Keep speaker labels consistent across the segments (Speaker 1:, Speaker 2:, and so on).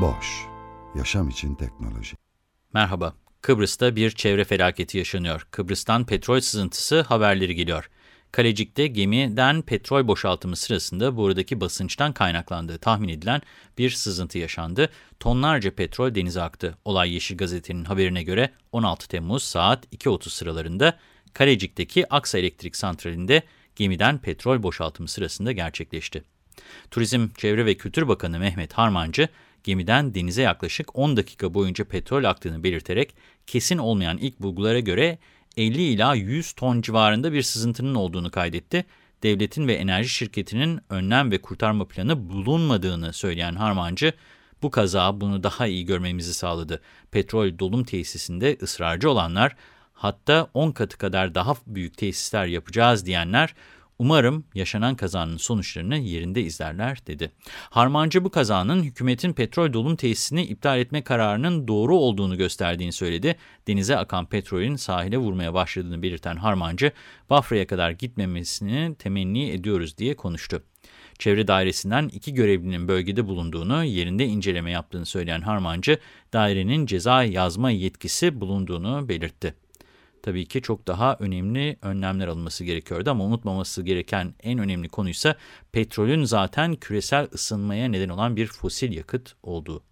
Speaker 1: Boş, yaşam için teknoloji.
Speaker 2: Merhaba, Kıbrıs'ta bir çevre felaketi yaşanıyor. Kıbrıs'tan petrol sızıntısı haberleri geliyor. Kalecik'te gemiden petrol boşaltımı sırasında buradaki basınçtan kaynaklandığı tahmin edilen bir sızıntı yaşandı. Tonlarca petrol denize aktı. Olay Yeşil Gazete'nin haberine göre 16 Temmuz saat 2.30 sıralarında Kalecik'teki Aksa Elektrik Santrali'nde gemiden petrol boşaltımı sırasında gerçekleşti. Turizm, Çevre ve Kültür Bakanı Mehmet Harmancı, gemiden denize yaklaşık 10 dakika boyunca petrol aktığını belirterek kesin olmayan ilk bulgulara göre 50 ila 100 ton civarında bir sızıntının olduğunu kaydetti. Devletin ve enerji şirketinin önlem ve kurtarma planı bulunmadığını söyleyen Harmancı, bu kaza bunu daha iyi görmemizi sağladı. Petrol dolum tesisinde ısrarcı olanlar, hatta 10 katı kadar daha büyük tesisler yapacağız diyenler, Umarım yaşanan kazanın sonuçlarını yerinde izlerler dedi. Harmancı bu kazanın hükümetin petrol dolum tesisini iptal etme kararının doğru olduğunu gösterdiğini söyledi. Denize akan petrolün sahile vurmaya başladığını belirten Harmancı, Bafra'ya kadar gitmemesini temenni ediyoruz diye konuştu. Çevre dairesinden iki görevlinin bölgede bulunduğunu, yerinde inceleme yaptığını söyleyen Harmancı, dairenin ceza yazma yetkisi bulunduğunu belirtti tabii ki çok daha önemli önlemler alınması gerekiyordu ama unutmaması gereken en önemli konuysa petrolün zaten küresel ısınmaya neden olan bir fosil yakıt olduğu.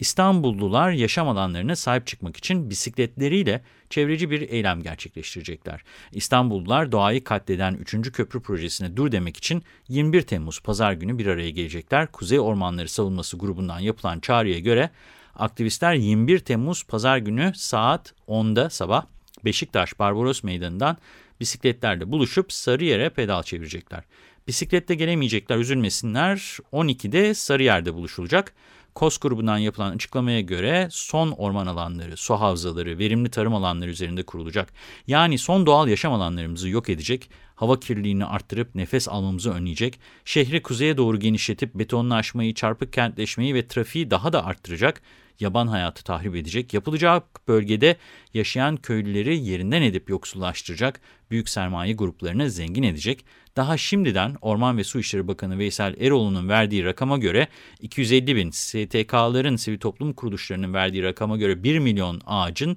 Speaker 2: İstanbullular yaşam alanlarına sahip çıkmak için bisikletleriyle çevreci bir eylem gerçekleştirecekler. İstanbullular doğayı katleden 3. köprü projesine dur demek için 21 Temmuz pazar günü bir araya gelecekler. Kuzey Ormanları Savunması grubundan yapılan çağrıya göre aktivistler 21 Temmuz pazar günü saat 10'da sabah Beşiktaş Barbaros Meydanı'ndan bisikletlerle buluşup Sarıyer'e pedal çevirecekler. Bisiklette gelemeyecekler üzülmesinler 12'de Sarıyer'de buluşulacak. KOS grubundan yapılan açıklamaya göre son orman alanları, su havzaları, verimli tarım alanları üzerinde kurulacak. Yani son doğal yaşam alanlarımızı yok edecek, hava kirliliğini arttırıp nefes almamızı önleyecek, şehri kuzeye doğru genişletip betonlaşmayı, çarpık kentleşmeyi ve trafiği daha da arttıracak, yaban hayatı tahrip edecek, yapılacak bölgede yaşayan köylüleri yerinden edip yoksullaştıracak, büyük sermaye gruplarını zengin edecek, daha şimdiden Orman ve Su İşleri Bakanı Veysel Eroğlu'nun verdiği rakama göre 250 bin, STK'ların, sivil toplum kuruluşlarının verdiği rakama göre 1 milyon ağacın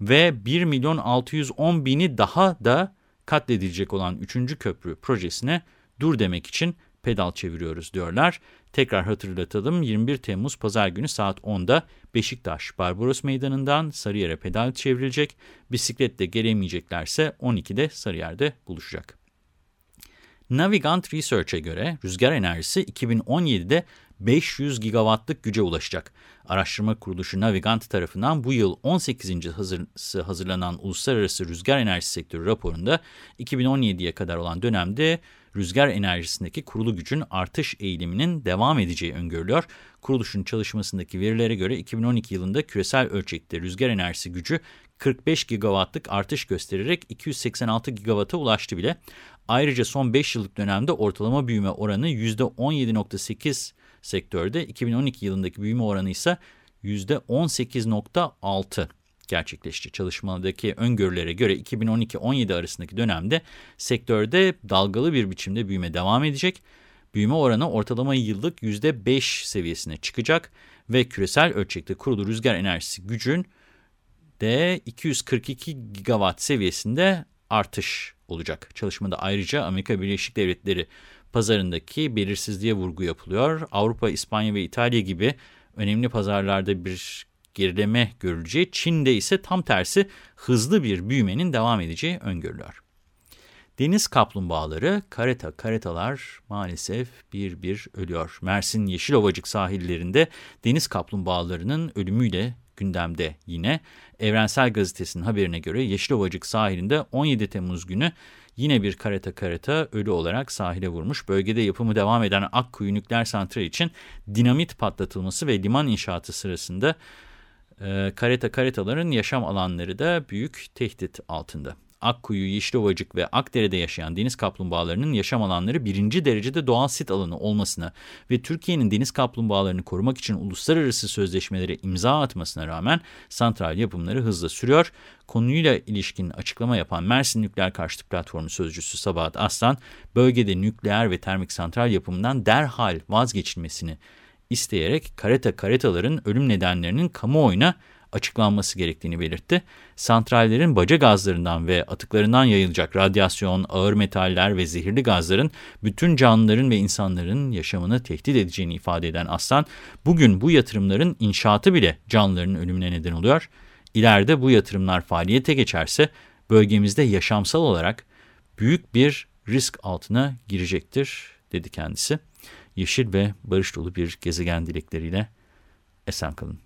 Speaker 2: ve 1 milyon 610 bini daha da katledilecek olan 3. köprü projesine dur demek için pedal çeviriyoruz diyorlar. Tekrar hatırlatalım 21 Temmuz Pazar günü saat 10'da Beşiktaş Barbaros Meydanı'ndan Sarıyer'e pedal çevrilecek. Bisikletle gelemeyeceklerse 12'de Sarıyer'de buluşacak. Navigant Research'e göre rüzgar enerjisi 2017'de 500 gigawattlık güce ulaşacak. Araştırma kuruluşu Navigant tarafından bu yıl 18. Hazır, hazırlanan Uluslararası Rüzgar Enerjisi Sektörü raporunda 2017'ye kadar olan dönemde rüzgar enerjisindeki kurulu gücün artış eğiliminin devam edeceği öngörülüyor. Kuruluşun çalışmasındaki verilere göre 2012 yılında küresel ölçekte rüzgar enerjisi gücü 45 gigawattlık artış göstererek 286 gigawata ulaştı bile. Ayrıca son 5 yıllık dönemde ortalama büyüme oranı %17.8 sektörde, 2012 yılındaki büyüme oranı ise %18.6 gerçekleşti. Çalışmadaki öngörülere göre 2012-17 arasındaki dönemde sektörde dalgalı bir biçimde büyüme devam edecek. Büyüme oranı ortalama yıllık %5 seviyesine çıkacak ve küresel ölçekte kurulu rüzgar enerjisi gücün de 242 gigawatt seviyesinde artış olacak. Çalışmada ayrıca Amerika Birleşik Devletleri pazarındaki belirsizliğe vurgu yapılıyor. Avrupa, İspanya ve İtalya gibi önemli pazarlarda bir gerileme görüleceği, Çin'de ise tam tersi hızlı bir büyümenin devam edeceği öngörülüyor. Deniz kaplumbağaları, kareta karetalar maalesef bir bir ölüyor. Mersin Yeşilovacık sahillerinde deniz kaplumbağalarının ölümüyle gündemde yine. Evrensel Gazetesi'nin haberine göre Yeşilovacık sahilinde 17 Temmuz günü yine bir kareta kareta ölü olarak sahile vurmuş. Bölgede yapımı devam eden Akkuyu Nükleer Santral için dinamit patlatılması ve liman inşaatı sırasında e, kareta karetaların yaşam alanları da büyük tehdit altında. Akkuyu, Yeşilovacık ve Akdere'de yaşayan deniz kaplumbağalarının yaşam alanları birinci derecede doğal sit alanı olmasına ve Türkiye'nin deniz kaplumbağalarını korumak için uluslararası sözleşmelere imza atmasına rağmen santral yapımları hızla sürüyor. Konuyla ilişkin açıklama yapan Mersin Nükleer Karşıtı Platformu Sözcüsü Sabahat Aslan, bölgede nükleer ve termik santral yapımından derhal vazgeçilmesini isteyerek kareta karetaların ölüm nedenlerinin kamuoyuna açıklanması gerektiğini belirtti. Santrallerin baca gazlarından ve atıklarından yayılacak radyasyon, ağır metaller ve zehirli gazların bütün canlıların ve insanların yaşamını tehdit edeceğini ifade eden Aslan, bugün bu yatırımların inşaatı bile canlıların ölümüne neden oluyor. İleride bu yatırımlar faaliyete geçerse bölgemizde yaşamsal olarak büyük bir risk altına girecektir, dedi kendisi. Yeşil ve barış dolu bir gezegen dilekleriyle esen kalın.